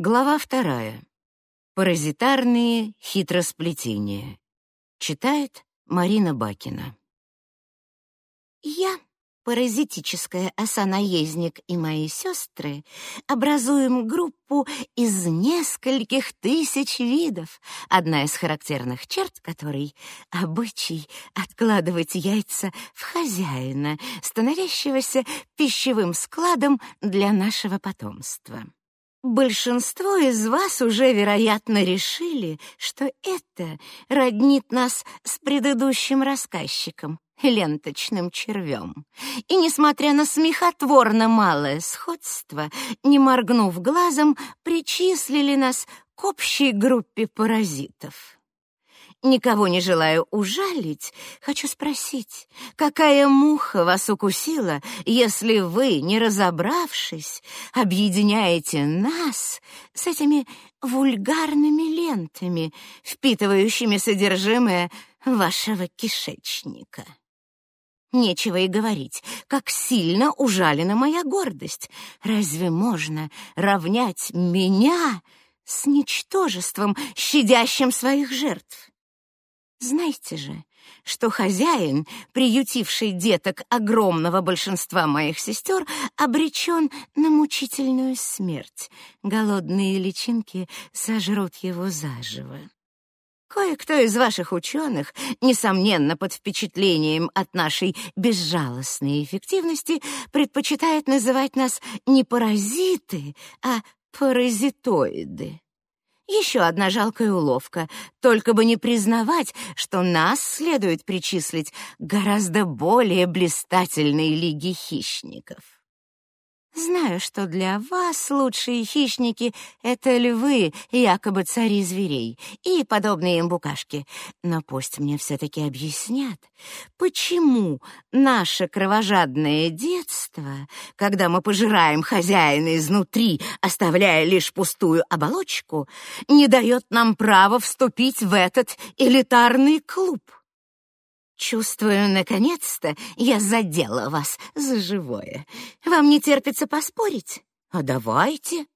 Глава вторая. Паразитарные хитросплетения. Читает Марина Бакина. Я, паразитическая оса-наездник и мои сестры образуем группу из нескольких тысяч видов, одна из характерных черт которой — обычай откладывать яйца в хозяина, становящегося пищевым складом для нашего потомства. Большинство из вас уже, вероятно, решили, что это роднит нас с предыдущим рассказчиком, ленточным червем. И, несмотря на смехотворно малое сходство, не моргнув глазом, причислили нас к общей группе паразитов. Никого не желаю ужалить, хочу спросить, какая муха вас укусила, если вы, не разобравшись, объединяете нас с этими вульгарными лентами, впитывающими содержимое вашего кишечника? Нечего и говорить, как сильно ужалена моя гордость. Разве можно равнять меня с ничтожеством, щадящим своих жертв? Знайте же, что хозяин, приютивший деток огромного большинства моих сестер, обречен на мучительную смерть. Голодные личинки сожрут его заживо. Кое-кто из ваших ученых, несомненно, под впечатлением от нашей безжалостной эффективности, предпочитает называть нас не паразиты, а паразитоиды. Еще одна жалкая уловка, только бы не признавать, что нас следует причислить гораздо более блистательной лиге хищников. Знаю, что для вас лучшие хищники — это львы, якобы цари зверей, и подобные им букашки. Но пусть мне все-таки объяснят, почему наше кровожадное детство, когда мы пожираем хозяина изнутри, оставляя лишь пустую оболочку, не дает нам права вступить в этот элитарный клуб. Чувствую, наконец-то я задела вас за живое. Вам не терпится поспорить? А давайте.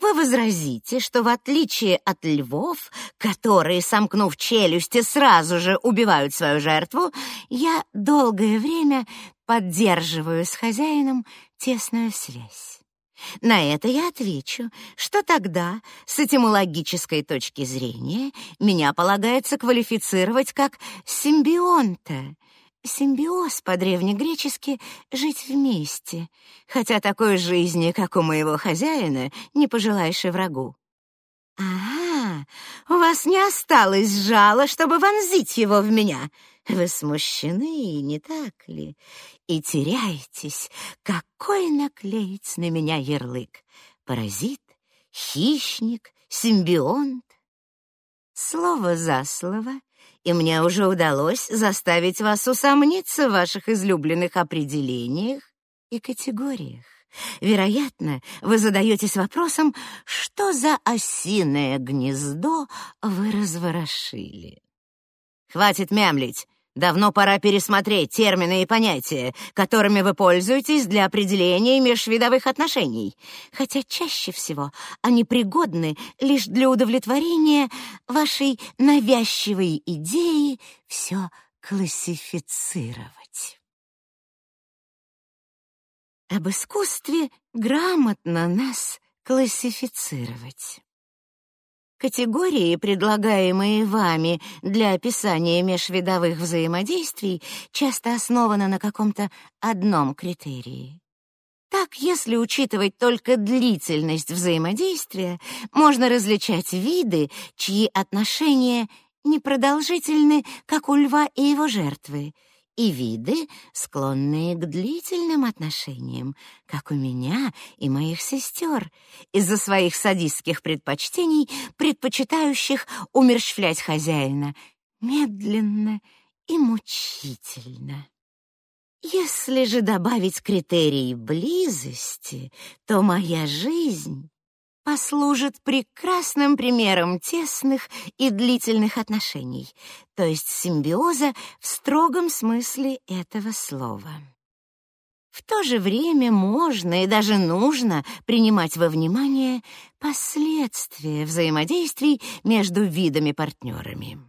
Вы возразите, что в отличие от львов, которые, сомкнув челюсти, сразу же убивают свою жертву, я долгое время поддерживаю с хозяином тесную связь. На это я отвечу, что тогда, с этимологической точки зрения, меня полагается квалифицировать как симбионта. Симбиоз по-древнегречески — жить вместе, хотя такой жизни, как у моего хозяина, не пожелаешь и врагу. «Ага, у вас не осталось жала, чтобы вонзить его в меня. Вы смущены, не так ли? И теряетесь, какой наклеить на меня ярлык? Паразит, хищник, симбионт? Слово за слово, и мне уже удалось заставить вас усомниться в ваших излюбленных определениях и категориях. Вероятно, вы задаетесь вопросом, что за осиное гнездо вы разворошили. Хватит мямлить. Давно пора пересмотреть термины и понятия, которыми вы пользуетесь для определения межвидовых отношений, хотя чаще всего они пригодны лишь для удовлетворения вашей навязчивой идеи все классифицировать. Об искусстве грамотно нас классифицировать. Категории, предлагаемые вами для описания межвидовых взаимодействий, часто основаны на каком-то одном критерии. Так, если учитывать только длительность взаимодействия, можно различать виды, чьи отношения непродолжительны, как у льва и его жертвы, и виды, склонные к длительным отношениям, как у меня и моих сестер, из-за своих садистских предпочтений, предпочитающих умерщвлять хозяина медленно и мучительно. Если же добавить критерий близости, то моя жизнь послужит прекрасным примером тесных и длительных отношений, то есть симбиоза в строгом смысле этого слова. В то же время можно и даже нужно принимать во внимание последствия взаимодействий между видами-партнерами.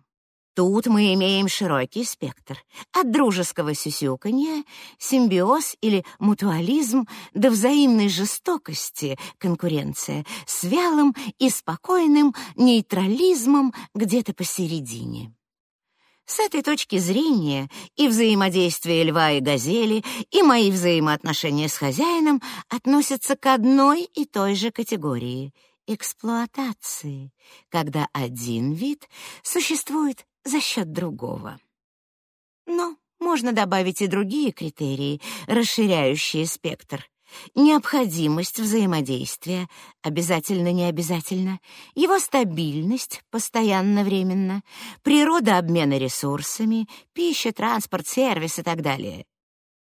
Тут мы имеем широкий спектр — от дружеского сюсюканья, симбиоз или мутуализм до взаимной жестокости, конкуренция, с вялым и спокойным нейтрализмом где-то посередине. С этой точки зрения и взаимодействие льва и газели, и мои взаимоотношения с хозяином относятся к одной и той же категории — эксплуатации, когда один вид существует за счет другого. Но можно добавить и другие критерии, расширяющие спектр. Необходимость взаимодействия, обязательно не обязательно, его стабильность, постоянно-временно, природа обмена ресурсами, пища, транспорт, сервис и так далее.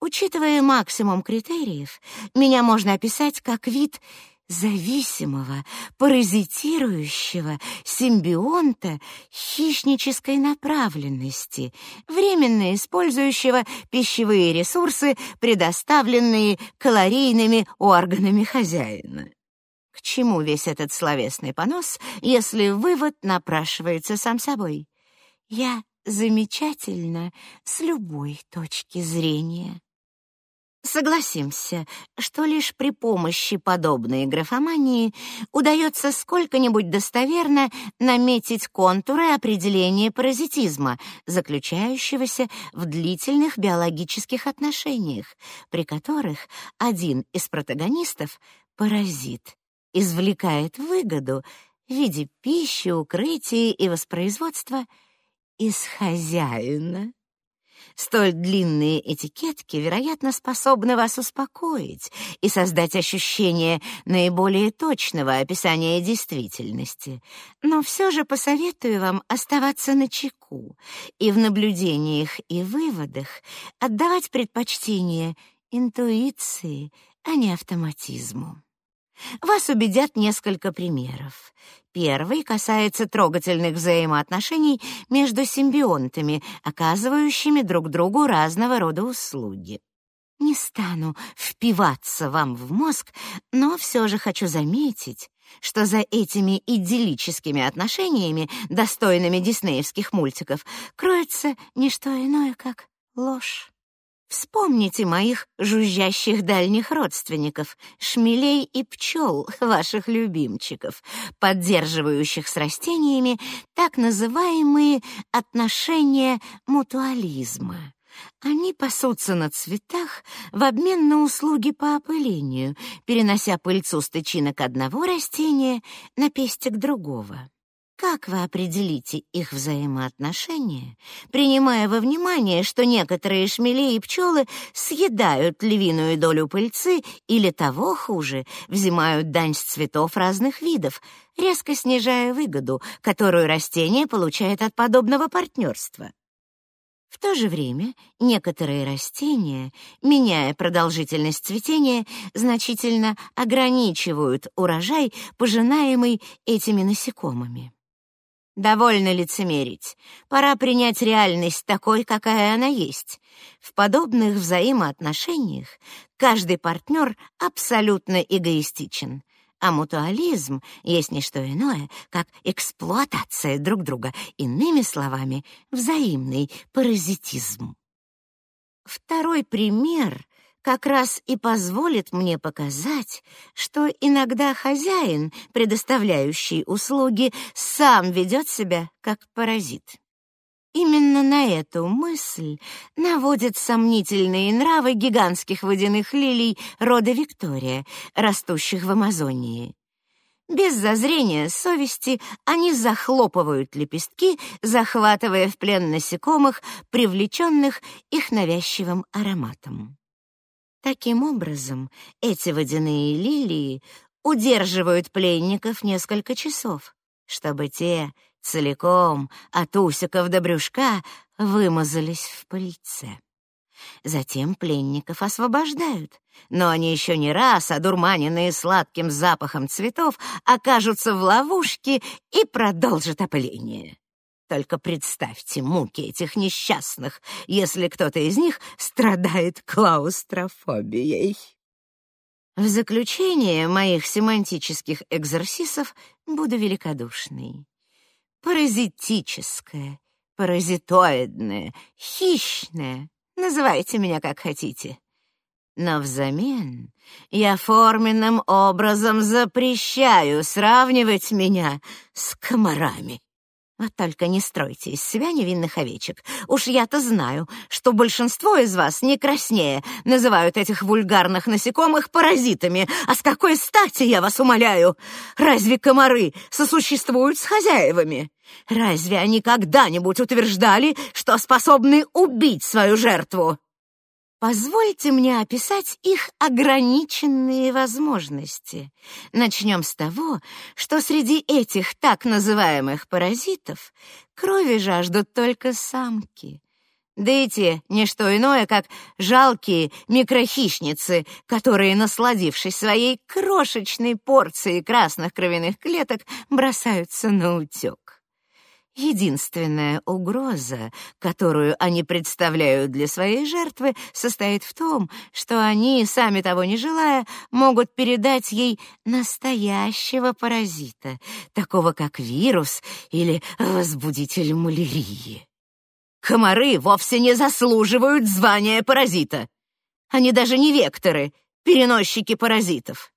Учитывая максимум критериев, меня можно описать как вид зависимого, паразитирующего симбионта хищнической направленности, временно использующего пищевые ресурсы, предоставленные калорийными органами хозяина. К чему весь этот словесный понос, если вывод напрашивается сам собой? Я замечательно с любой точки зрения. Согласимся, что лишь при помощи подобной графомании удается сколько-нибудь достоверно наметить контуры определения паразитизма, заключающегося в длительных биологических отношениях, при которых один из протагонистов — паразит, извлекает выгоду в виде пищи, укрытия и воспроизводства из хозяина. Столь длинные этикетки, вероятно, способны вас успокоить и создать ощущение наиболее точного описания действительности. Но все же посоветую вам оставаться на чеку и в наблюдениях и выводах отдавать предпочтение интуиции, а не автоматизму. Вас убедят несколько примеров. Первый касается трогательных взаимоотношений между симбионтами, оказывающими друг другу разного рода услуги. Не стану впиваться вам в мозг, но все же хочу заметить, что за этими идиллическими отношениями, достойными диснеевских мультиков, кроется не что иное, как ложь. Вспомните моих жужжащих дальних родственников, шмелей и пчел, ваших любимчиков, поддерживающих с растениями так называемые отношения мутуализма. Они пасутся на цветах в обмен на услуги по опылению, перенося пыльцу с тычинок одного растения на пестик другого. Как вы определите их взаимоотношения, принимая во внимание, что некоторые шмели и пчелы съедают львиную долю пыльцы или, того хуже, взимают дань с цветов разных видов, резко снижая выгоду, которую растение получает от подобного партнерства? В то же время некоторые растения, меняя продолжительность цветения, значительно ограничивают урожай, пожинаемый этими насекомыми. Довольно лицемерить. Пора принять реальность такой, какая она есть. В подобных взаимоотношениях каждый партнер абсолютно эгоистичен, а мутуализм есть не что иное, как эксплуатация друг друга, иными словами, взаимный паразитизм. Второй пример как раз и позволит мне показать, что иногда хозяин, предоставляющий услуги, сам ведет себя как паразит. Именно на эту мысль наводят сомнительные нравы гигантских водяных лилий рода Виктория, растущих в Амазонии. Без зазрения совести они захлопывают лепестки, захватывая в плен насекомых, привлеченных их навязчивым ароматом. Таким образом, эти водяные лилии удерживают пленников несколько часов, чтобы те целиком от усиков до брюшка вымазались в пыльце. Затем пленников освобождают, но они еще не раз, одурманенные сладким запахом цветов, окажутся в ловушке и продолжат опыление. Только представьте муки этих несчастных, если кто-то из них страдает клаустрофобией. В заключение моих семантических экзерсисов буду великодушной. Паразитическое, паразитоидное, хищное, называйте меня как хотите. Но взамен я форменным образом запрещаю сравнивать меня с комарами. Вот только не стройте из себя невинных овечек. Уж я-то знаю, что большинство из вас не краснее называют этих вульгарных насекомых паразитами. А с какой стати, я вас умоляю? Разве комары сосуществуют с хозяевами? Разве они когда-нибудь утверждали, что способны убить свою жертву? Позвольте мне описать их ограниченные возможности. Начнем с того, что среди этих так называемых паразитов крови жаждут только самки. Да и те — не что иное, как жалкие микрохищницы, которые, насладившись своей крошечной порцией красных кровяных клеток, бросаются на утек. Единственная угроза, которую они представляют для своей жертвы, состоит в том, что они, сами того не желая, могут передать ей настоящего паразита, такого как вирус или возбудитель малярии. Комары вовсе не заслуживают звания паразита. Они даже не векторы, переносчики паразитов.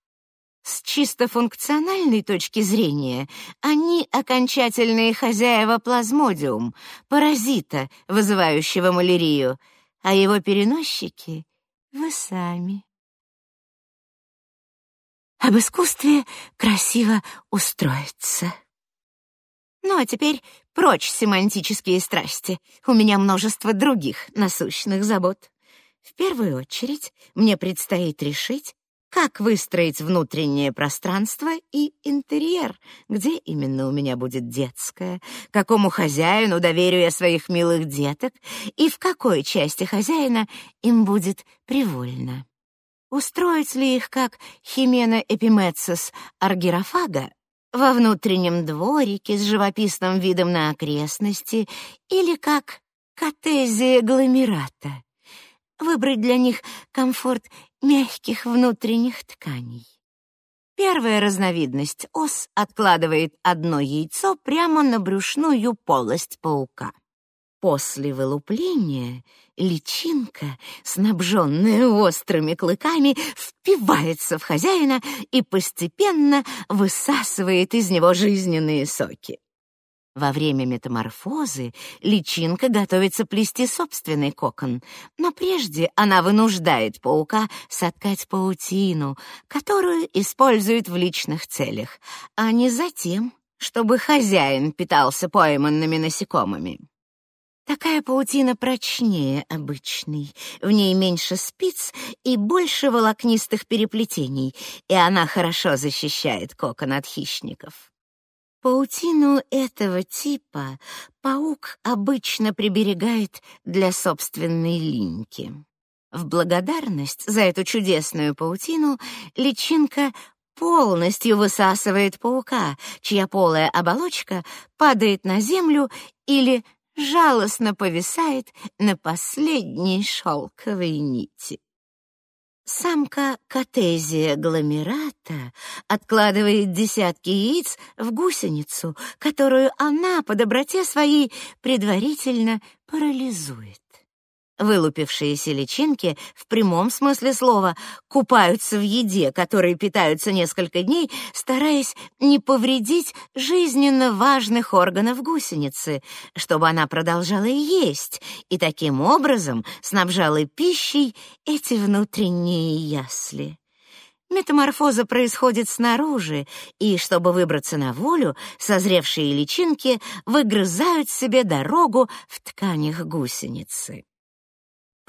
С чисто функциональной точки зрения, они окончательные хозяева плазмодиум, паразита, вызывающего малярию, а его переносчики — вы сами. Об искусстве красиво устроиться. Ну, а теперь прочь семантические страсти. У меня множество других насущных забот. В первую очередь мне предстоит решить, как выстроить внутреннее пространство и интерьер, где именно у меня будет детская, какому хозяину доверю я своих милых деток и в какой части хозяина им будет привольно. Устроить ли их как Химена Эпимецис аргирофага во внутреннем дворике с живописным видом на окрестности или как Катезия гломерата, выбрать для них комфорт мягких внутренних тканей. Первая разновидность ос откладывает одно яйцо прямо на брюшную полость паука. После вылупления личинка, снабженная острыми клыками, впивается в хозяина и постепенно высасывает из него жизненные соки. Во время метаморфозы личинка готовится плести собственный кокон, но прежде она вынуждает паука соткать паутину, которую использует в личных целях, а не затем, чтобы хозяин питался пойманными насекомыми. Такая паутина прочнее обычной, в ней меньше спиц и больше волокнистых переплетений, и она хорошо защищает кокон от хищников. Паутину этого типа паук обычно приберегает для собственной линьки. В благодарность за эту чудесную паутину личинка полностью высасывает паука, чья полая оболочка падает на землю или жалостно повисает на последней шелковой нити. Самка Катезия гломерата откладывает десятки яиц в гусеницу, которую она по доброте своей предварительно парализует. Вылупившиеся личинки в прямом смысле слова купаются в еде, которой питаются несколько дней, стараясь не повредить жизненно важных органов гусеницы, чтобы она продолжала есть и таким образом снабжала пищей эти внутренние ясли. Метаморфоза происходит снаружи, и, чтобы выбраться на волю, созревшие личинки выгрызают себе дорогу в тканях гусеницы.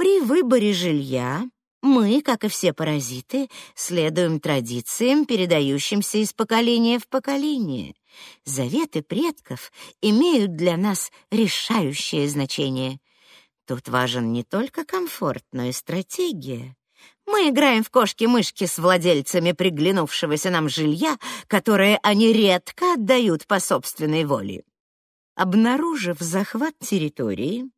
При выборе жилья мы, как и все паразиты, следуем традициям, передающимся из поколения в поколение. Заветы предков имеют для нас решающее значение. Тут важен не только комфорт, но и стратегия. Мы играем в кошки-мышки с владельцами приглянувшегося нам жилья, которое они редко отдают по собственной воле. Обнаружив захват территории,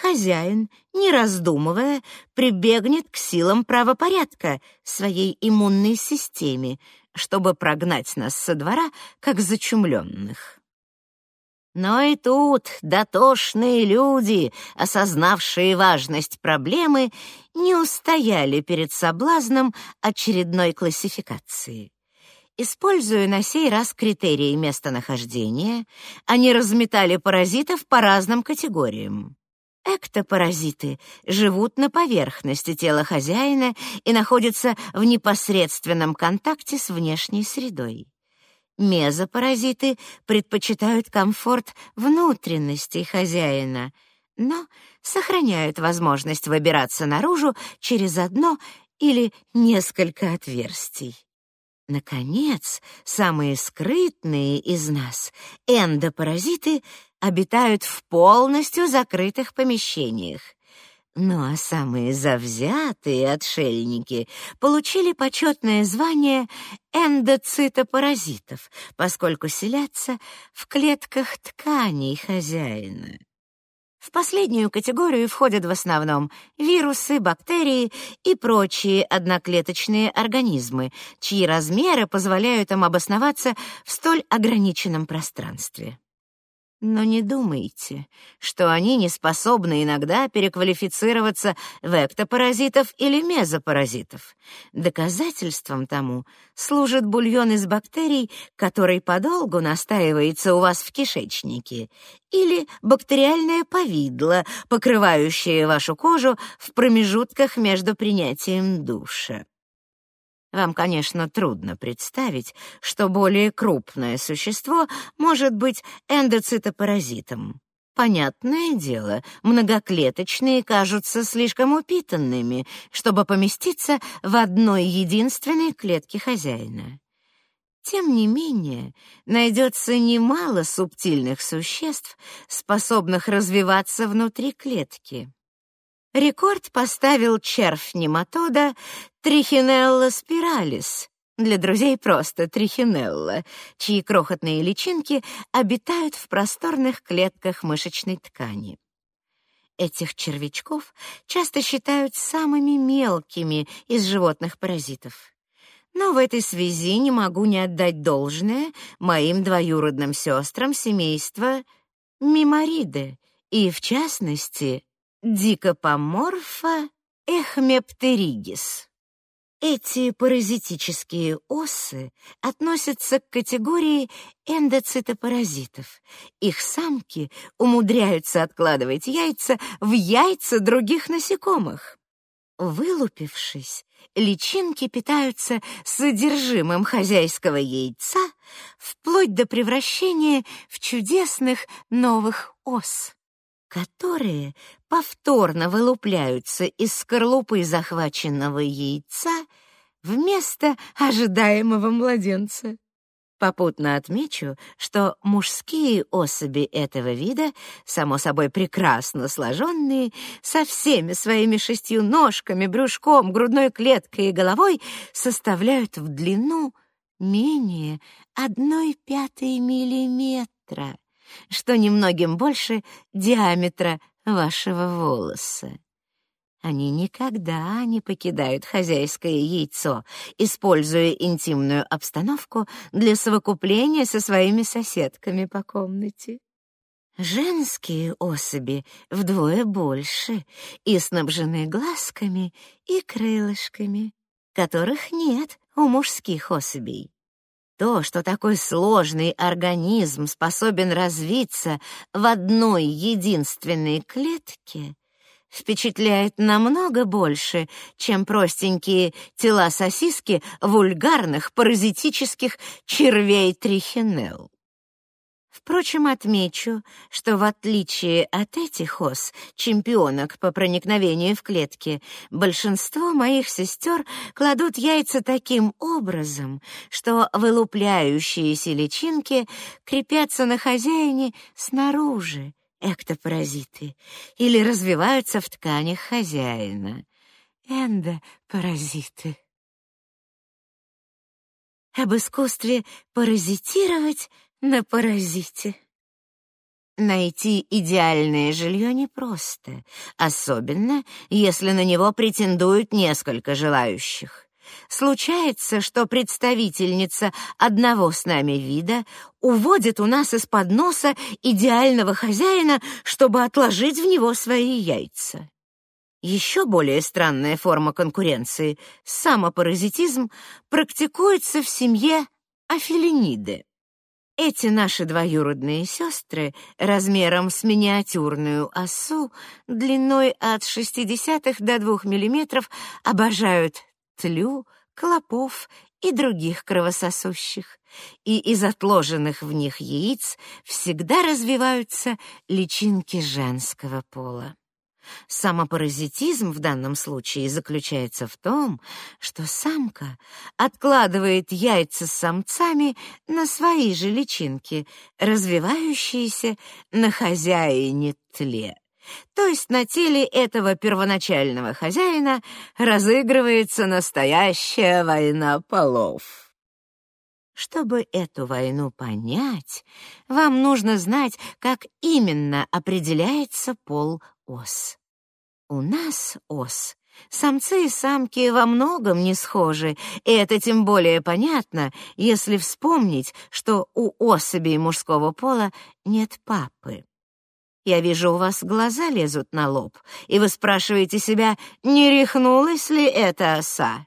хозяин, не раздумывая, прибегнет к силам правопорядка, своей иммунной системе, чтобы прогнать нас со двора, как зачумленных. Но и тут дотошные люди, осознавшие важность проблемы, не устояли перед соблазном очередной классификации. Используя на сей раз критерии местонахождения, они разметали паразитов по разным категориям. Эктопаразиты живут на поверхности тела хозяина и находятся в непосредственном контакте с внешней средой. Мезопаразиты предпочитают комфорт внутренностей хозяина, но сохраняют возможность выбираться наружу через одно или несколько отверстий. Наконец, самые скрытные из нас, эндопаразиты, обитают в полностью закрытых помещениях. Ну а самые завзятые отшельники получили почетное звание эндоцитопаразитов, поскольку селятся в клетках тканей хозяина. В последнюю категорию входят в основном вирусы, бактерии и прочие одноклеточные организмы, чьи размеры позволяют им обосноваться в столь ограниченном пространстве. Но не думайте, что они не способны иногда переквалифицироваться в эктопаразитов или мезопаразитов. Доказательством тому служит бульон из бактерий, который подолгу настаивается у вас в кишечнике, или бактериальное повидло, покрывающее вашу кожу в промежутках между принятием душа. Вам, конечно, трудно представить, что более крупное существо может быть эндоцитопаразитом. Понятное дело, многоклеточные кажутся слишком упитанными, чтобы поместиться в одной единственной клетке хозяина. Тем не менее, найдется немало субтильных существ, способных развиваться внутри клетки. Рекорд поставил червь нематода Трихинелла спиралис, для друзей просто трихинелла, чьи крохотные личинки обитают в просторных клетках мышечной ткани. Этих червячков часто считают самыми мелкими из животных паразитов. Но в этой связи не могу не отдать должное моим двоюродным сестрам семейства Мимориды, и, в частности, дикопоморфа эхмептеригис. Эти паразитические осы относятся к категории эндоцитопаразитов. Их самки умудряются откладывать яйца в яйца других насекомых. Вылупившись, личинки питаются содержимым хозяйского яйца вплоть до превращения в чудесных новых ос которые повторно вылупляются из скорлупы захваченного яйца вместо ожидаемого младенца. Попутно отмечу, что мужские особи этого вида, само собой прекрасно сложенные, со всеми своими шестью ножками, брюшком, грудной клеткой и головой, составляют в длину менее одной пятой миллиметра что немногим больше диаметра вашего волоса. Они никогда не покидают хозяйское яйцо, используя интимную обстановку для совокупления со своими соседками по комнате. Женские особи вдвое больше и снабжены глазками и крылышками, которых нет у мужских особей. То, что такой сложный организм способен развиться в одной единственной клетке, впечатляет намного больше, чем простенькие тела сосиски вульгарных паразитических червей трихинелл. Впрочем, отмечу, что в отличие от этих ос, чемпионок по проникновению в клетки, большинство моих сестер кладут яйца таким образом, что вылупляющиеся личинки крепятся на хозяине снаружи, эктопаразиты, или развиваются в тканях хозяина, эндопаразиты. Об искусстве паразитировать на паразите. Найти идеальное жилье непросто, особенно если на него претендуют несколько желающих. Случается, что представительница одного с нами вида уводит у нас из-под носа идеального хозяина, чтобы отложить в него свои яйца. Еще более странная форма конкуренции — самопаразитизм — практикуется в семье афилениды. Эти наши двоюродные сестры размером с миниатюрную осу, длиной от 0,6 до 2 мм, обожают тлю, клопов и других кровососущих, и из отложенных в них яиц всегда развиваются личинки женского пола. Самопаразитизм в данном случае заключается в том, что самка откладывает яйца с самцами на свои же личинки, развивающиеся на хозяине тле. То есть на теле этого первоначального хозяина разыгрывается настоящая война полов. Чтобы эту войну понять, вам нужно знать, как именно определяется пол ос. У нас ос Самцы и самки во многом не схожи, и это тем более понятно, если вспомнить, что у особей мужского пола нет папы. Я вижу, у вас глаза лезут на лоб, и вы спрашиваете себя, не рехнулась ли эта оса?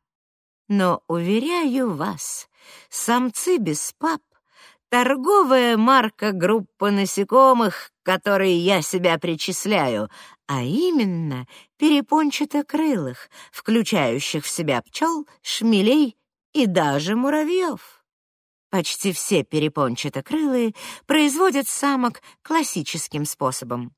Но, уверяю вас, самцы без пап — торговая марка группы насекомых, к которой я себя причисляю, а именно перепончатокрылых, включающих в себя пчел, шмелей и даже муравьев. Почти все перепончатокрылые производят самок классическим способом.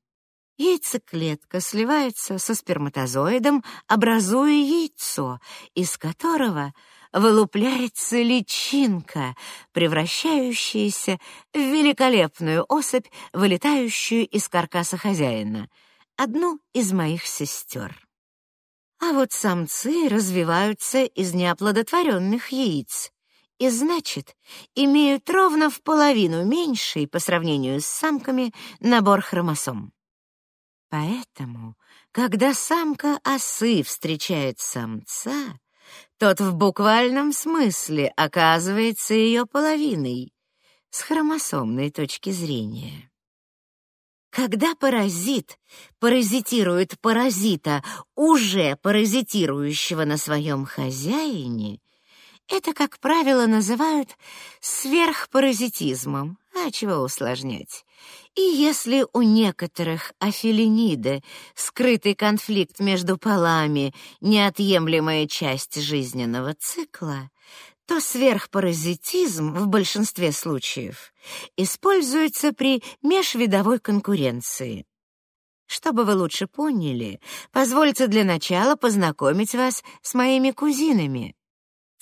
Яйцеклетка сливается со сперматозоидом, образуя яйцо, из которого вылупляется личинка, превращающаяся в великолепную особь, вылетающую из каркаса хозяина, одну из моих сестер. А вот самцы развиваются из неоплодотворенных яиц, и значит, имеют ровно в половину меньший по сравнению с самками набор хромосом. Поэтому, когда самка осы встречает самца, тот в буквальном смысле оказывается ее половиной с хромосомной точки зрения. Когда паразит паразитирует паразита, уже паразитирующего на своем хозяине, это, как правило, называют сверхпаразитизмом, а чего усложнять. И если у некоторых афилениды скрытый конфликт между полами — неотъемлемая часть жизненного цикла, то сверхпаразитизм в большинстве случаев используется при межвидовой конкуренции. Чтобы вы лучше поняли, позвольте для начала познакомить вас с моими кузинами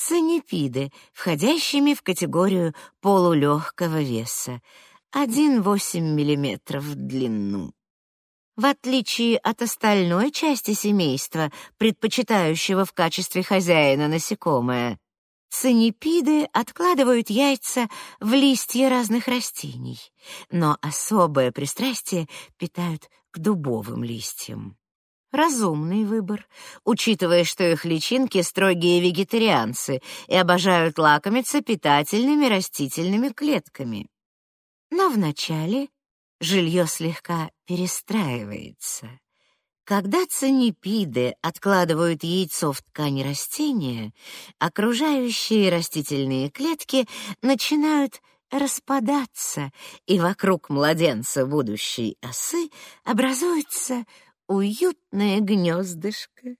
цинипиды, входящими в категорию полулегкого веса, 1,8 мм в длину. В отличие от остальной части семейства, предпочитающего в качестве хозяина насекомое, цинипиды откладывают яйца в листья разных растений, но особое пристрастие питают к дубовым листьям. Разумный выбор, учитывая, что их личинки строгие вегетарианцы и обожают лакомиться питательными растительными клетками. Но вначале жилье слегка перестраивается. Когда цинипиды откладывают яйцо в ткани растения, окружающие растительные клетки начинают распадаться, и вокруг младенца будущей осы образуется уютное гнездышко.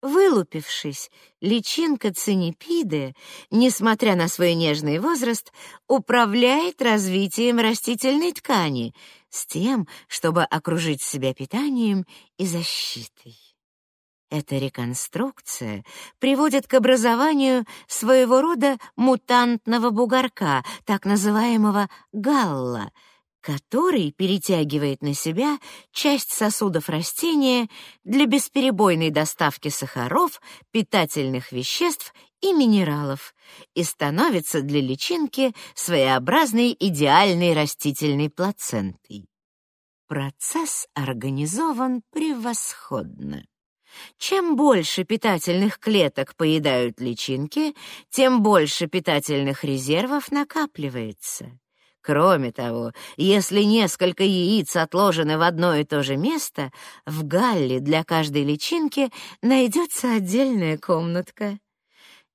Вылупившись, личинка цинипиды, несмотря на свой нежный возраст, управляет развитием растительной ткани с тем, чтобы окружить себя питанием и защитой. Эта реконструкция приводит к образованию своего рода мутантного бугорка, так называемого галла — который перетягивает на себя часть сосудов растения для бесперебойной доставки сахаров, питательных веществ и минералов и становится для личинки своеобразной идеальной растительной плацентой. процесс организован превосходно. Чем больше питательных клеток поедают личинки, тем больше питательных резервов накапливается. Кроме того, если несколько яиц отложены в одно и то же место, в галле для каждой личинки найдется отдельная комнатка.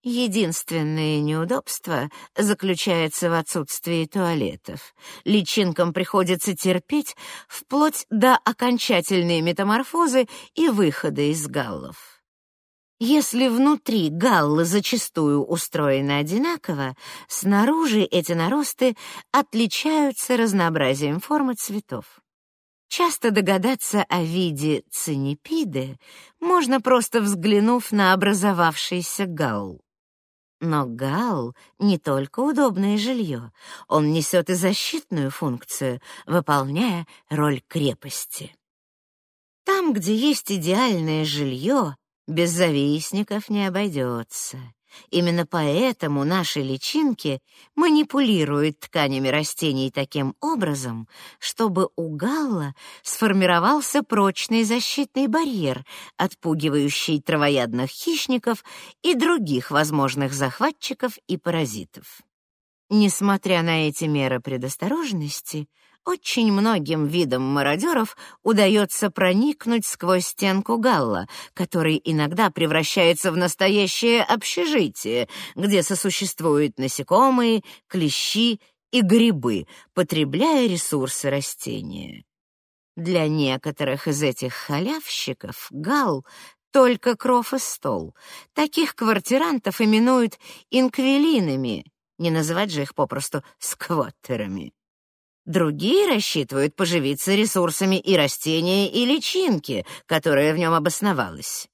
Единственное неудобство заключается в отсутствии туалетов. Личинкам приходится терпеть вплоть до окончательной метаморфозы и выхода из галлов. Если внутри галлы зачастую устроены одинаково, снаружи эти наросты отличаются разнообразием форм и цветов. Часто догадаться о виде цинипиды можно просто взглянув на образовавшийся галл. Но галл не только удобное жилье, он несет и защитную функцию, выполняя роль крепости. Там, где есть идеальное жилье, без завистников не обойдется. Именно поэтому наши личинки манипулируют тканями растений таким образом, чтобы у галла сформировался прочный защитный барьер, отпугивающий травоядных хищников и других возможных захватчиков и паразитов. Несмотря на эти меры предосторожности, очень многим видам мародеров удается проникнуть сквозь стенку галла, который иногда превращается в настоящее общежитие, где сосуществуют насекомые, клещи и грибы, потребляя ресурсы растения. Для некоторых из этих халявщиков гал только кров и стол. Таких квартирантов именуют инквилинами, не называть же их попросту сквоттерами. Другие рассчитывают поживиться ресурсами и растения, и личинки, которая в нем обосновалась.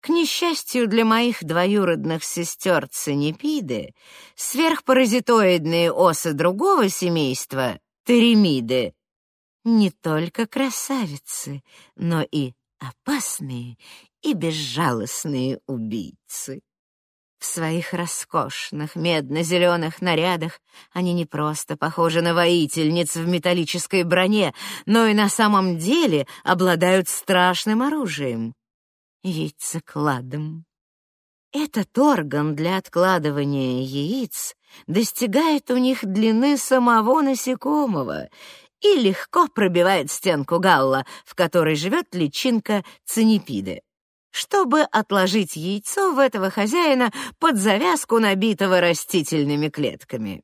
К несчастью для моих двоюродных сестер цинипиды, сверхпаразитоидные осы другого семейства, теремиды, не только красавицы, но и опасные и безжалостные убийцы. В своих роскошных медно-зеленых нарядах они не просто похожи на воительниц в металлической броне, но и на самом деле обладают страшным оружием — яйцекладом. Этот орган для откладывания яиц достигает у них длины самого насекомого и легко пробивает стенку галла, в которой живет личинка цинипиды чтобы отложить яйцо в этого хозяина под завязку, набитого растительными клетками.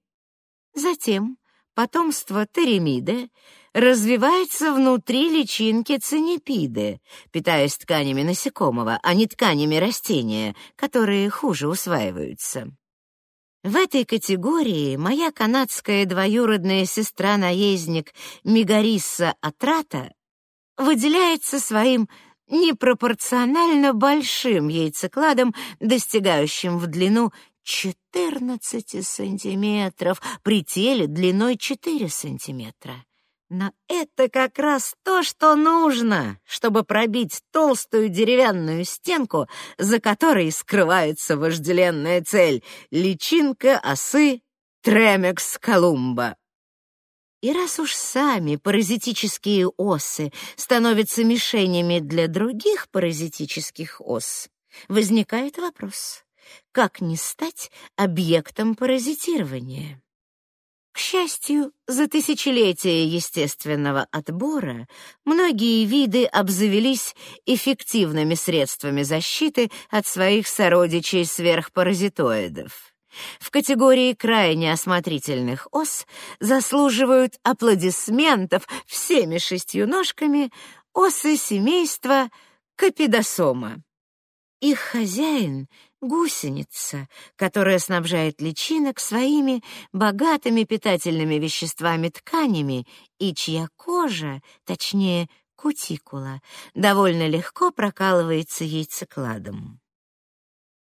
Затем потомство теремиды развивается внутри личинки цинипиды, питаясь тканями насекомого, а не тканями растения, которые хуже усваиваются. В этой категории моя канадская двоюродная сестра-наездник Мигарисса Атрата выделяется своим непропорционально большим яйцекладом, достигающим в длину 14 сантиметров, при теле длиной 4 сантиметра. Но это как раз то, что нужно, чтобы пробить толстую деревянную стенку, за которой скрывается вожделенная цель — личинка осы Тремекс Колумба. И раз уж сами паразитические осы становятся мишенями для других паразитических ос, возникает вопрос, как не стать объектом паразитирования? К счастью, за тысячелетия естественного отбора многие виды обзавелись эффективными средствами защиты от своих сородичей сверхпаразитоидов в категории крайне осмотрительных ос заслуживают аплодисментов всеми шестью ножками осы семейства Капидосома. Их хозяин — гусеница, которая снабжает личинок своими богатыми питательными веществами тканями и чья кожа, точнее, кутикула, довольно легко прокалывается яйцекладом.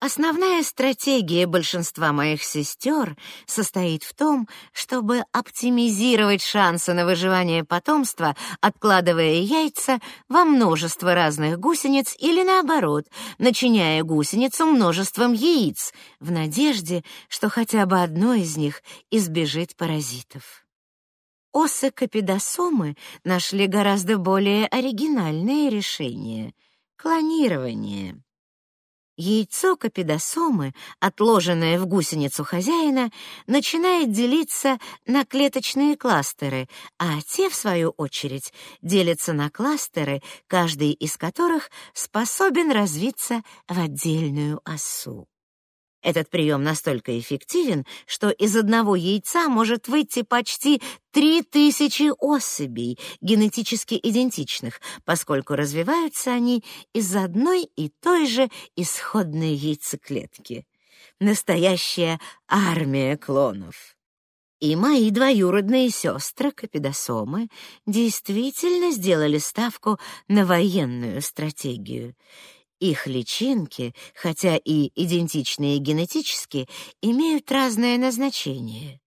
Основная стратегия большинства моих сестер состоит в том, чтобы оптимизировать шансы на выживание потомства, откладывая яйца во множество разных гусениц или наоборот, начиняя гусеницу множеством яиц, в надежде, что хотя бы одно из них избежит паразитов. осы капидосомы нашли гораздо более оригинальное решение — клонирование. Яйцо капидосомы, отложенное в гусеницу хозяина, начинает делиться на клеточные кластеры, а те, в свою очередь, делятся на кластеры, каждый из которых способен развиться в отдельную осу. Этот прием настолько эффективен, что из одного яйца может выйти почти 3000 особей, генетически идентичных, поскольку развиваются они из одной и той же исходной яйцеклетки. Настоящая армия клонов. И мои двоюродные сестры Капидосомы действительно сделали ставку на военную стратегию. Их личинки, хотя и идентичные генетически, имеют разное назначение.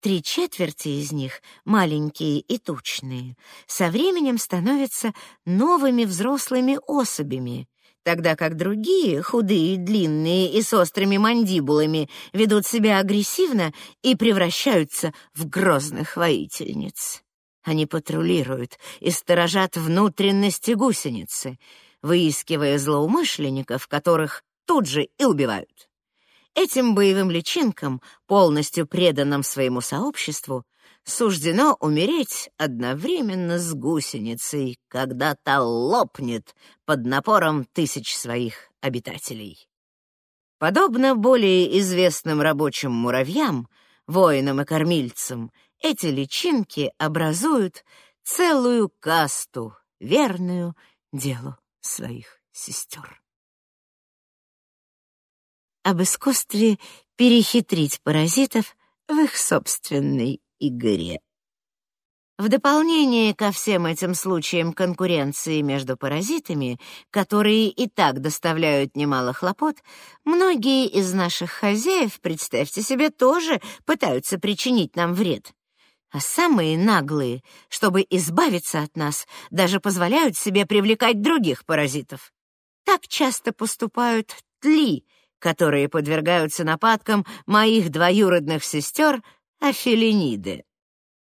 Три четверти из них, маленькие и тучные, со временем становятся новыми взрослыми особями, тогда как другие, худые, длинные и с острыми мандибулами, ведут себя агрессивно и превращаются в грозных воительниц. Они патрулируют и сторожат внутренности гусеницы — выискивая злоумышленников, которых тут же и убивают. Этим боевым личинкам, полностью преданным своему сообществу, суждено умереть одновременно с гусеницей, когда та лопнет под напором тысяч своих обитателей. Подобно более известным рабочим муравьям, воинам и кормильцам, эти личинки образуют целую касту, верную делу своих сестер. Об искусстве перехитрить паразитов в их собственной игре. В дополнение ко всем этим случаям конкуренции между паразитами, которые и так доставляют немало хлопот, многие из наших хозяев, представьте себе, тоже пытаются причинить нам вред. А самые наглые, чтобы избавиться от нас, даже позволяют себе привлекать других паразитов. Так часто поступают тли, которые подвергаются нападкам моих двоюродных сестер Афилениды.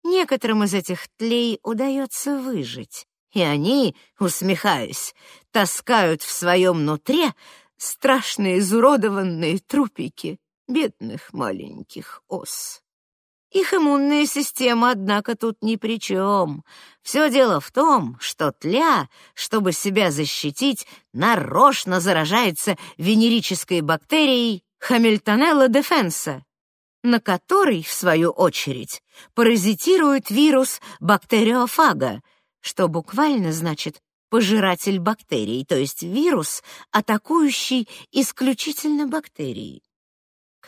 Некоторым из этих тлей удается выжить, и они, усмехаясь, таскают в своем нутре страшные изуродованные трупики бедных маленьких ос. Их иммунная система, однако, тут ни при чем. Все дело в том, что тля, чтобы себя защитить, нарочно заражается венерической бактерией Хамильтонелла дефенса, на которой, в свою очередь, паразитирует вирус бактериофага, что буквально значит пожиратель бактерий, то есть вирус, атакующий исключительно бактерии.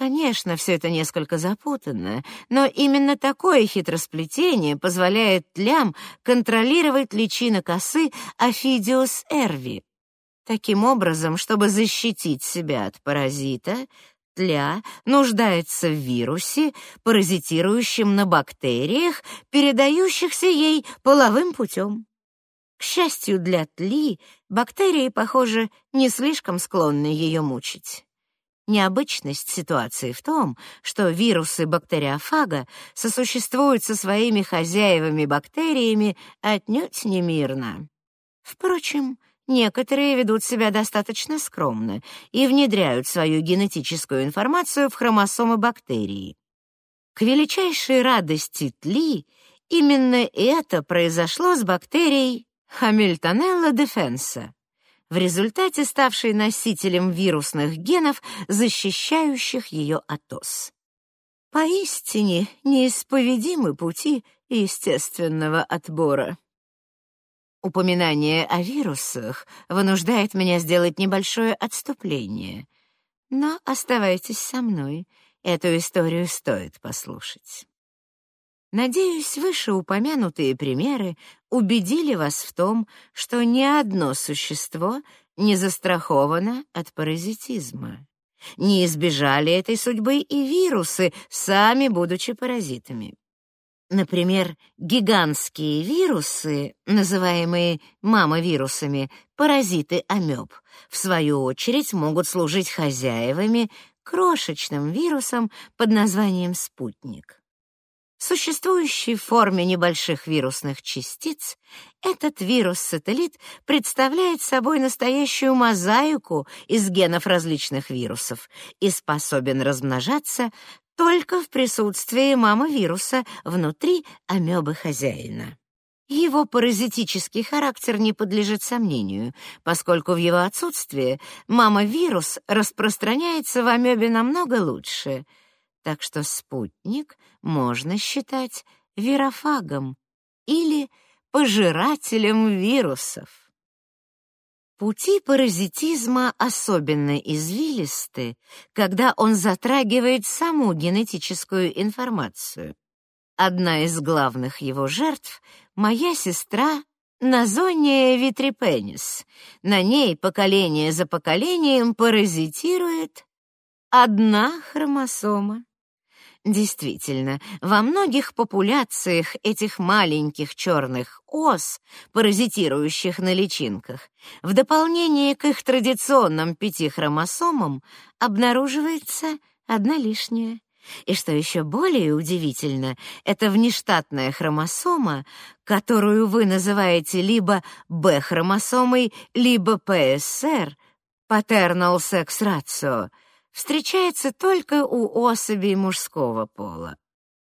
Конечно, все это несколько запутанно, но именно такое хитросплетение позволяет тлям контролировать личинок осы Афидиус эрви. Таким образом, чтобы защитить себя от паразита, тля нуждается в вирусе, паразитирующем на бактериях, передающихся ей половым путем. К счастью для тли, бактерии, похоже, не слишком склонны ее мучить. Необычность ситуации в том, что вирусы бактериофага сосуществуют со своими хозяевами-бактериями отнюдь не мирно. Впрочем, некоторые ведут себя достаточно скромно и внедряют свою генетическую информацию в хромосомы бактерии. К величайшей радости Тли именно это произошло с бактерией Хамильтонелла дефенса в результате ставшей носителем вирусных генов, защищающих ее от ос. Поистине неисповедимы пути естественного отбора. Упоминание о вирусах вынуждает меня сделать небольшое отступление. Но оставайтесь со мной, эту историю стоит послушать. Надеюсь, вышеупомянутые примеры убедили вас в том, что ни одно существо не застраховано от паразитизма. Не избежали этой судьбы и вирусы, сами будучи паразитами. Например, гигантские вирусы, называемые мамовирусами, паразиты амеб, в свою очередь могут служить хозяевами крошечным вирусом под названием спутник. Существующий в форме небольших вирусных частиц, этот вирус-сателлит представляет собой настоящую мозаику из генов различных вирусов и способен размножаться только в присутствии мамы-вируса внутри амебы хозяина. Его паразитический характер не подлежит сомнению, поскольку в его отсутствие мама-вирус распространяется в амебе намного лучше — так что спутник можно считать вирофагом или пожирателем вирусов. Пути паразитизма особенно извилисты, когда он затрагивает саму генетическую информацию. Одна из главных его жертв — моя сестра Назония витрипенис. На ней поколение за поколением паразитирует одна хромосома. Действительно, во многих популяциях этих маленьких черных ос, паразитирующих на личинках, в дополнение к их традиционным пяти хромосомам обнаруживается одна лишняя. И что еще более удивительно, это внештатная хромосома, которую вы называете либо Б-хромосомой, либо ПСР, paternal sex ratio, встречается только у особей мужского пола.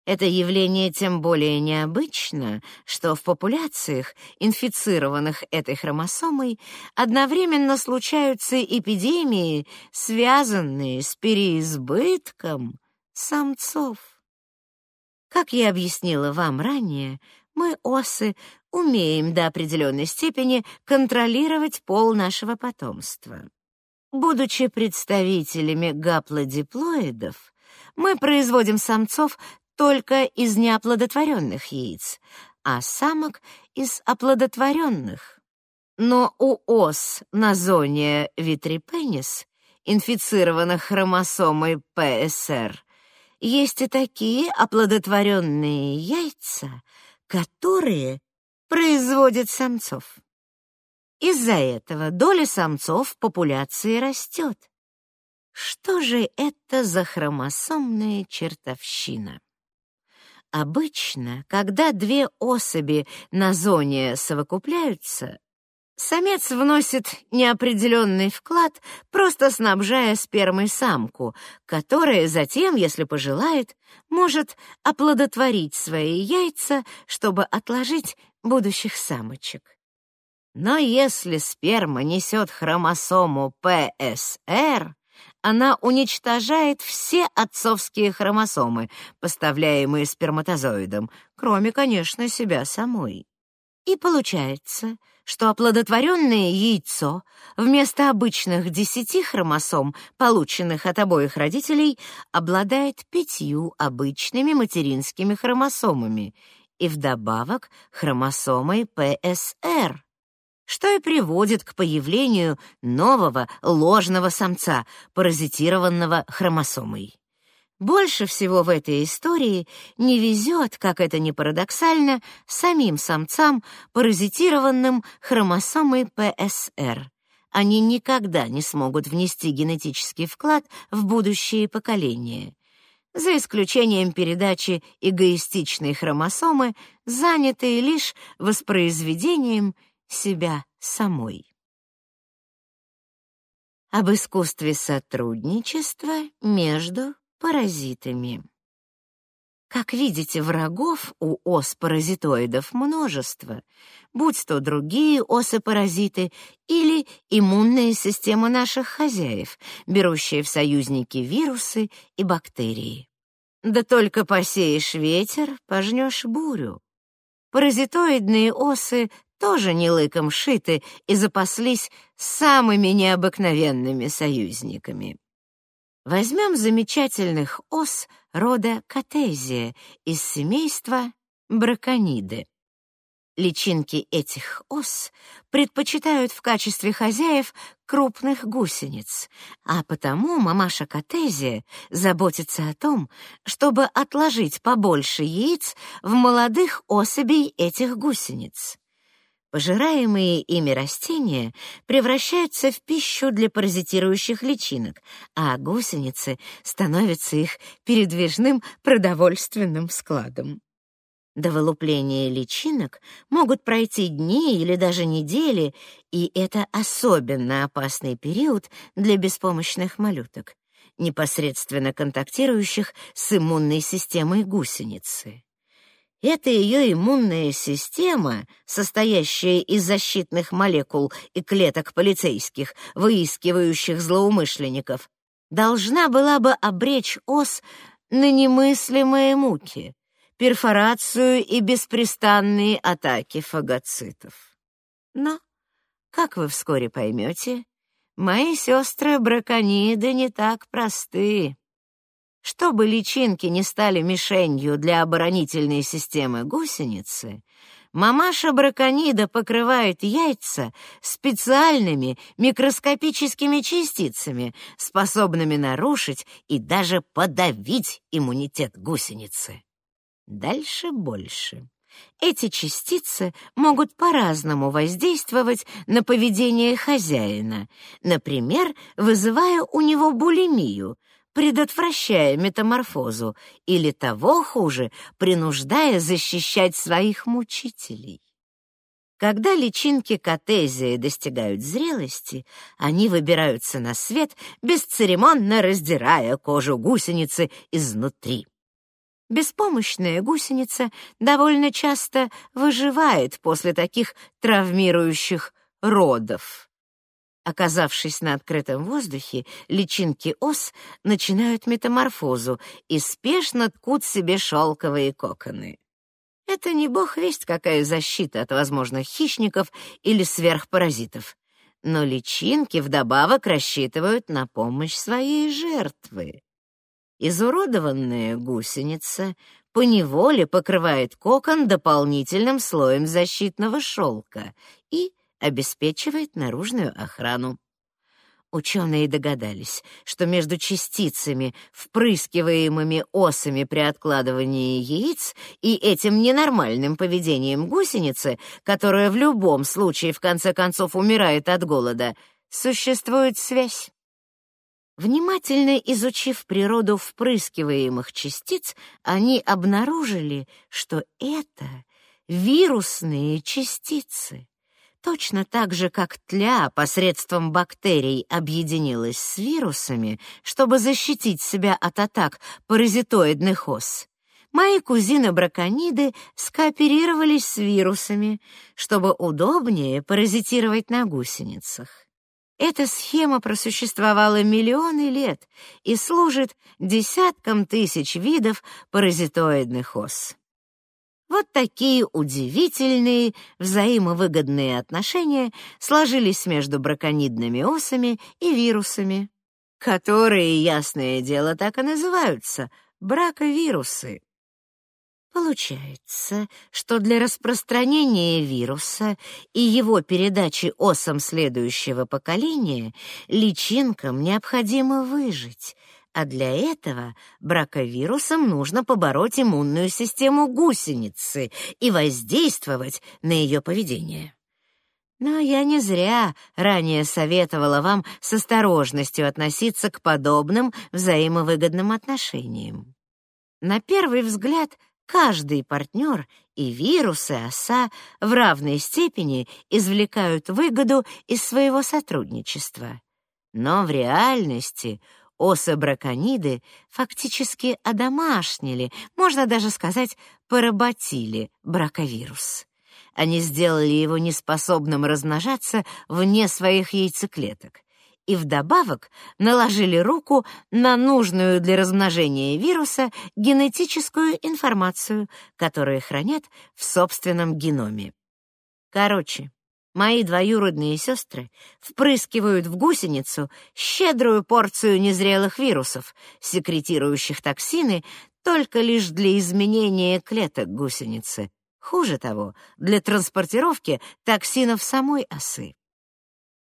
Это явление тем более необычно, что в популяциях, инфицированных этой хромосомой, одновременно случаются эпидемии, связанные с переизбытком самцов. Как я объяснила вам ранее, мы, осы, умеем до определенной степени контролировать пол нашего потомства. Будучи представителями гаплодиплоидов, мы производим самцов только из неоплодотворенных яиц, а самок — из оплодотворенных. Но у ос на зоне витрипенис, инфицированных хромосомой ПСР, есть и такие оплодотворенные яйца, которые производят самцов. Из-за этого доля самцов в популяции растет. Что же это за хромосомная чертовщина? Обычно, когда две особи на зоне совокупляются, самец вносит неопределенный вклад, просто снабжая спермой самку, которая затем, если пожелает, может оплодотворить свои яйца, чтобы отложить будущих самочек. Но если сперма несет хромосому ПСР, она уничтожает все отцовские хромосомы, поставляемые сперматозоидом, кроме, конечно, себя самой. И получается, что оплодотворенное яйцо вместо обычных десяти хромосом, полученных от обоих родителей, обладает пятью обычными материнскими хромосомами и вдобавок хромосомой ПСР что и приводит к появлению нового ложного самца, паразитированного хромосомой. Больше всего в этой истории не везет, как это ни парадоксально, самим самцам, паразитированным хромосомой ПСР. Они никогда не смогут внести генетический вклад в будущие поколения за исключением передачи эгоистичной хромосомы, занятой лишь воспроизведением себя самой. Об искусстве сотрудничества между паразитами. Как видите, врагов у ос-паразитоидов множество, будь то другие осы-паразиты или иммунная система наших хозяев, берущие в союзники вирусы и бактерии. Да только посеешь ветер, пожнешь бурю. Паразитоидные осы тоже не лыком шиты и запаслись самыми необыкновенными союзниками. Возьмем замечательных ос рода Катезия из семейства Бракониды. Личинки этих ос предпочитают в качестве хозяев крупных гусениц, а потому мамаша Катезия заботится о том, чтобы отложить побольше яиц в молодых особей этих гусениц. Пожираемые ими растения превращаются в пищу для паразитирующих личинок, а гусеницы становятся их передвижным продовольственным складом. До вылупления личинок могут пройти дни или даже недели, и это особенно опасный период для беспомощных малюток, непосредственно контактирующих с иммунной системой гусеницы. Эта ее иммунная система, состоящая из защитных молекул и клеток полицейских, выискивающих злоумышленников, должна была бы обречь ос на немыслимые муки, перфорацию и беспрестанные атаки фагоцитов. Но, как вы вскоре поймете, мои сестры-бракониды не так просты. Чтобы личинки не стали мишенью для оборонительной системы гусеницы, мамаша браконида покрывает яйца специальными микроскопическими частицами, способными нарушить и даже подавить иммунитет гусеницы. Дальше больше. Эти частицы могут по-разному воздействовать на поведение хозяина, например, вызывая у него булимию — предотвращая метаморфозу, или того хуже, принуждая защищать своих мучителей. Когда личинки катезии достигают зрелости, они выбираются на свет, бесцеремонно раздирая кожу гусеницы изнутри. Беспомощная гусеница довольно часто выживает после таких травмирующих родов. Оказавшись на открытом воздухе, личинки ос начинают метаморфозу и спешно ткут себе шелковые коконы. Это не бог весть какая защита от возможных хищников или сверхпаразитов. Но личинки вдобавок рассчитывают на помощь своей жертвы. Изуродованная гусеница поневоле покрывает кокон дополнительным слоем защитного шелка и обеспечивает наружную охрану. Ученые догадались, что между частицами, впрыскиваемыми осами при откладывании яиц, и этим ненормальным поведением гусеницы, которая в любом случае в конце концов умирает от голода, существует связь. Внимательно изучив природу впрыскиваемых частиц, они обнаружили, что это вирусные частицы. Точно так же, как тля посредством бактерий объединилась с вирусами, чтобы защитить себя от атак паразитоидных ос, мои кузины-бракониды скооперировались с вирусами, чтобы удобнее паразитировать на гусеницах. Эта схема просуществовала миллионы лет и служит десяткам тысяч видов паразитоидных ос. Вот такие удивительные взаимовыгодные отношения сложились между браконидными осами и вирусами, которые, ясное дело, так и называются — браковирусы. Получается, что для распространения вируса и его передачи осам следующего поколения личинкам необходимо выжить, а для этого браковирусам нужно побороть иммунную систему гусеницы и воздействовать на ее поведение. Но я не зря ранее советовала вам с осторожностью относиться к подобным взаимовыгодным отношениям. На первый взгляд, каждый партнер и вирусы оса в равной степени извлекают выгоду из своего сотрудничества. Но в реальности осы-бракониды фактически одомашнили, можно даже сказать, поработили браковирус. Они сделали его неспособным размножаться вне своих яйцеклеток и вдобавок наложили руку на нужную для размножения вируса генетическую информацию, которую хранят в собственном геноме. Короче, Мои двоюродные сестры впрыскивают в гусеницу щедрую порцию незрелых вирусов, секретирующих токсины только лишь для изменения клеток гусеницы. Хуже того, для транспортировки токсинов самой осы.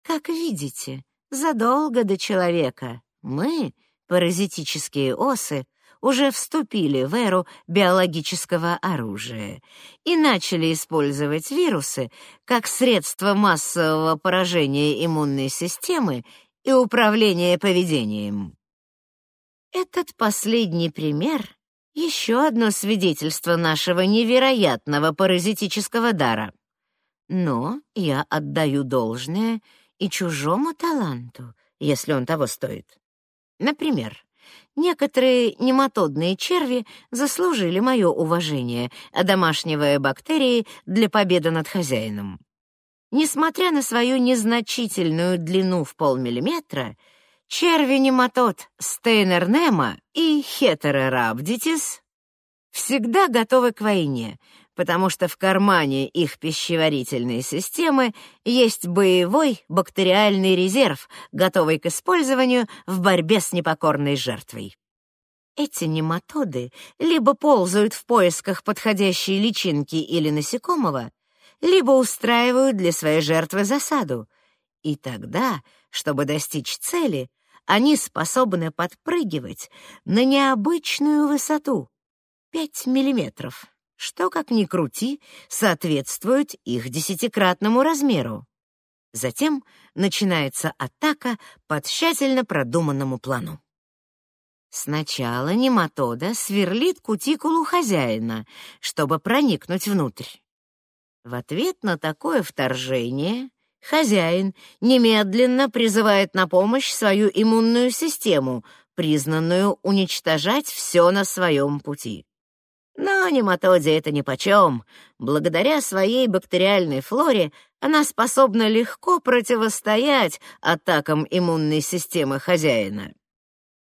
Как видите, задолго до человека мы, паразитические осы, уже вступили в эру биологического оружия и начали использовать вирусы как средство массового поражения иммунной системы и управления поведением. Этот последний пример — еще одно свидетельство нашего невероятного паразитического дара. Но я отдаю должное и чужому таланту, если он того стоит. Например, некоторые нематодные черви заслужили мое уважение, одомашнивая бактерии для победы над хозяином. Несмотря на свою незначительную длину в полмиллиметра, черви-нематод стейнернема и хетерорабдитис всегда готовы к войне, потому что в кармане их пищеварительной системы есть боевой бактериальный резерв, готовый к использованию в борьбе с непокорной жертвой. Эти нематоды либо ползают в поисках подходящей личинки или насекомого, либо устраивают для своей жертвы засаду. И тогда, чтобы достичь цели, они способны подпрыгивать на необычную высоту — 5 миллиметров, что, как ни крути, соответствует их десятикратному размеру. Затем начинается атака по тщательно продуманному плану. Сначала нематода сверлит кутикулу хозяина, чтобы проникнуть внутрь. В ответ на такое вторжение хозяин немедленно призывает на помощь свою иммунную систему, признанную уничтожать все на своем пути. Но нематоде это нипочем. Благодаря своей бактериальной флоре она способна легко противостоять атакам иммунной системы хозяина.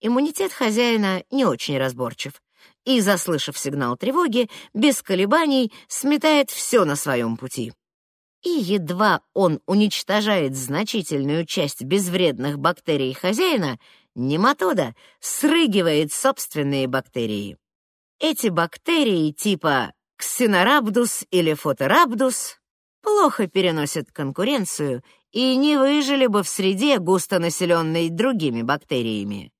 Иммунитет хозяина не очень разборчив и, заслышав сигнал тревоги, без колебаний сметает все на своем пути. И едва он уничтожает значительную часть безвредных бактерий хозяина, нематода срыгивает собственные бактерии. Эти бактерии типа ксенорабдус или фоторабдус плохо переносят конкуренцию и не выжили бы в среде, густонаселенной другими бактериями.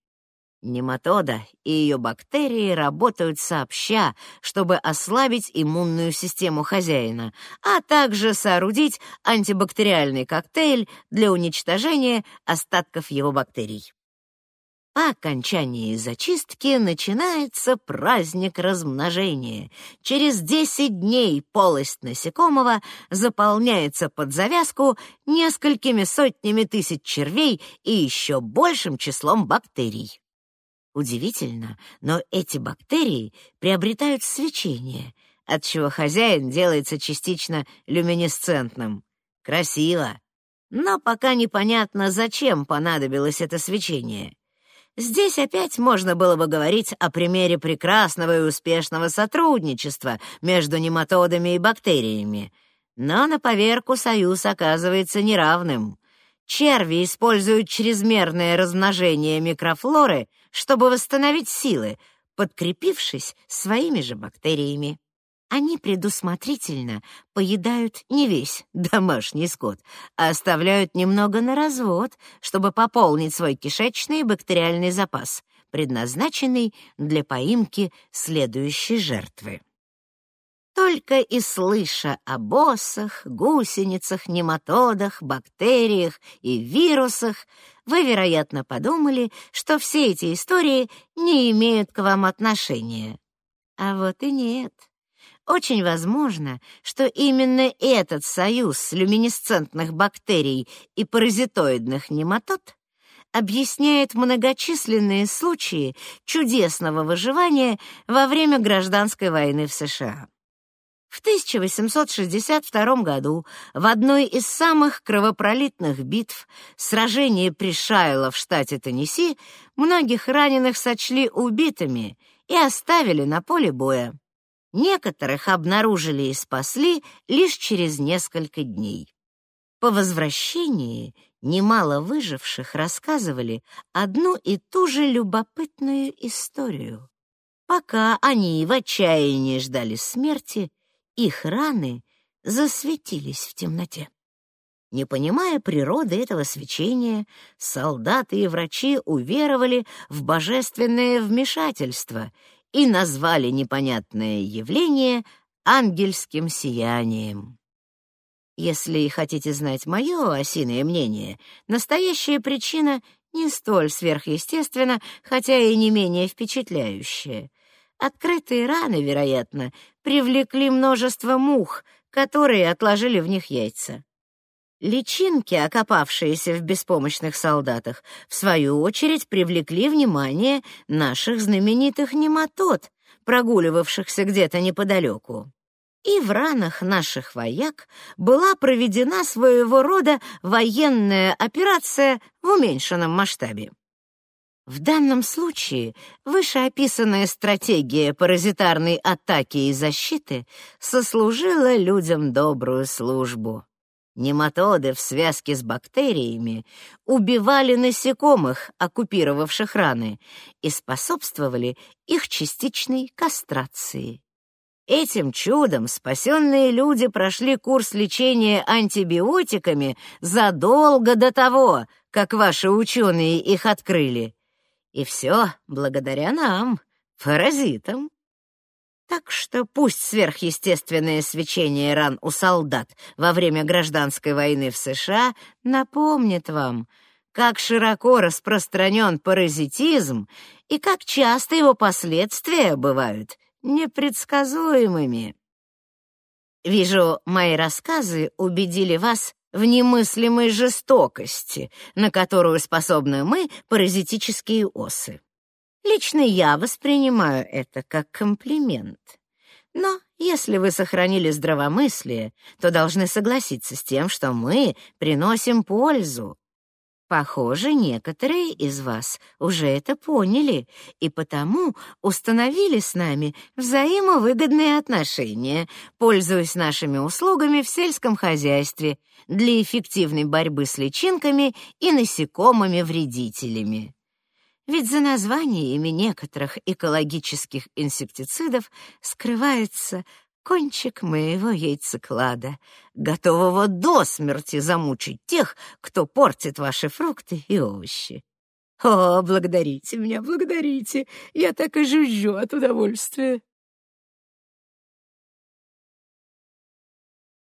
Нематода и ее бактерии работают сообща, чтобы ослабить иммунную систему хозяина, а также соорудить антибактериальный коктейль для уничтожения остатков его бактерий. По окончании зачистки начинается праздник размножения. Через 10 дней полость насекомого заполняется под завязку несколькими сотнями тысяч червей и еще большим числом бактерий. Удивительно, но эти бактерии приобретают свечение, отчего хозяин делается частично люминесцентным. Красиво. Но пока непонятно, зачем понадобилось это свечение. Здесь опять можно было бы говорить о примере прекрасного и успешного сотрудничества между нематодами и бактериями. Но на поверку союз оказывается неравным. Черви используют чрезмерное размножение микрофлоры, чтобы восстановить силы, подкрепившись своими же бактериями. Они предусмотрительно поедают не весь домашний скот, а оставляют немного на развод, чтобы пополнить свой кишечный и бактериальный запас, предназначенный для поимки следующей жертвы. Только и слыша о боссах, гусеницах, нематодах, бактериях и вирусах, вы, вероятно, подумали, что все эти истории не имеют к вам отношения. А вот и нет. Очень возможно, что именно этот союз люминесцентных бактерий и паразитоидных нематод объясняет многочисленные случаи чудесного выживания во время гражданской войны в США. В 1862 году в одной из самых кровопролитных битв, сражении при Шайло в штате Теннесси, многих раненых сочли убитыми и оставили на поле боя. Некоторых обнаружили и спасли лишь через несколько дней. По возвращении немало выживших рассказывали одну и ту же любопытную историю. Пока они в отчаянии ждали смерти, их раны засветились в темноте. Не понимая природы этого свечения, солдаты и врачи уверовали в божественное вмешательство и назвали непонятное явление ангельским сиянием. Если хотите знать мое осиное мнение, настоящая причина не столь сверхъестественна, хотя и не менее впечатляющая. Открытые раны, вероятно, привлекли множество мух, которые отложили в них яйца. Личинки, окопавшиеся в беспомощных солдатах, в свою очередь привлекли внимание наших знаменитых нематод, прогуливавшихся где-то неподалеку. И в ранах наших вояк была проведена своего рода военная операция в уменьшенном масштабе. В данном случае вышеописанная стратегия паразитарной атаки и защиты сослужила людям добрую службу. Нематоды в связке с бактериями убивали насекомых, оккупировавших раны, и способствовали их частичной кастрации. Этим чудом спасенные люди прошли курс лечения антибиотиками задолго до того, как ваши ученые их открыли. И все благодаря нам, паразитам. Так что пусть сверхъестественное свечение ран у солдат во время гражданской войны в США напомнит вам, как широко распространен паразитизм и как часто его последствия бывают непредсказуемыми. Вижу, мои рассказы убедили вас в немыслимой жестокости, на которую способны мы, паразитические осы. Лично я воспринимаю это как комплимент. Но если вы сохранили здравомыслие, то должны согласиться с тем, что мы приносим пользу. Похоже, некоторые из вас уже это поняли и потому установили с нами взаимовыгодные отношения, пользуясь нашими услугами в сельском хозяйстве для эффективной борьбы с личинками и насекомыми-вредителями. Ведь за названиями некоторых экологических инсектицидов скрывается кончик моего яйцеклада, готового до смерти замучить тех, кто портит ваши фрукты и овощи. О, благодарите меня, благодарите, я так и жужжу от удовольствия.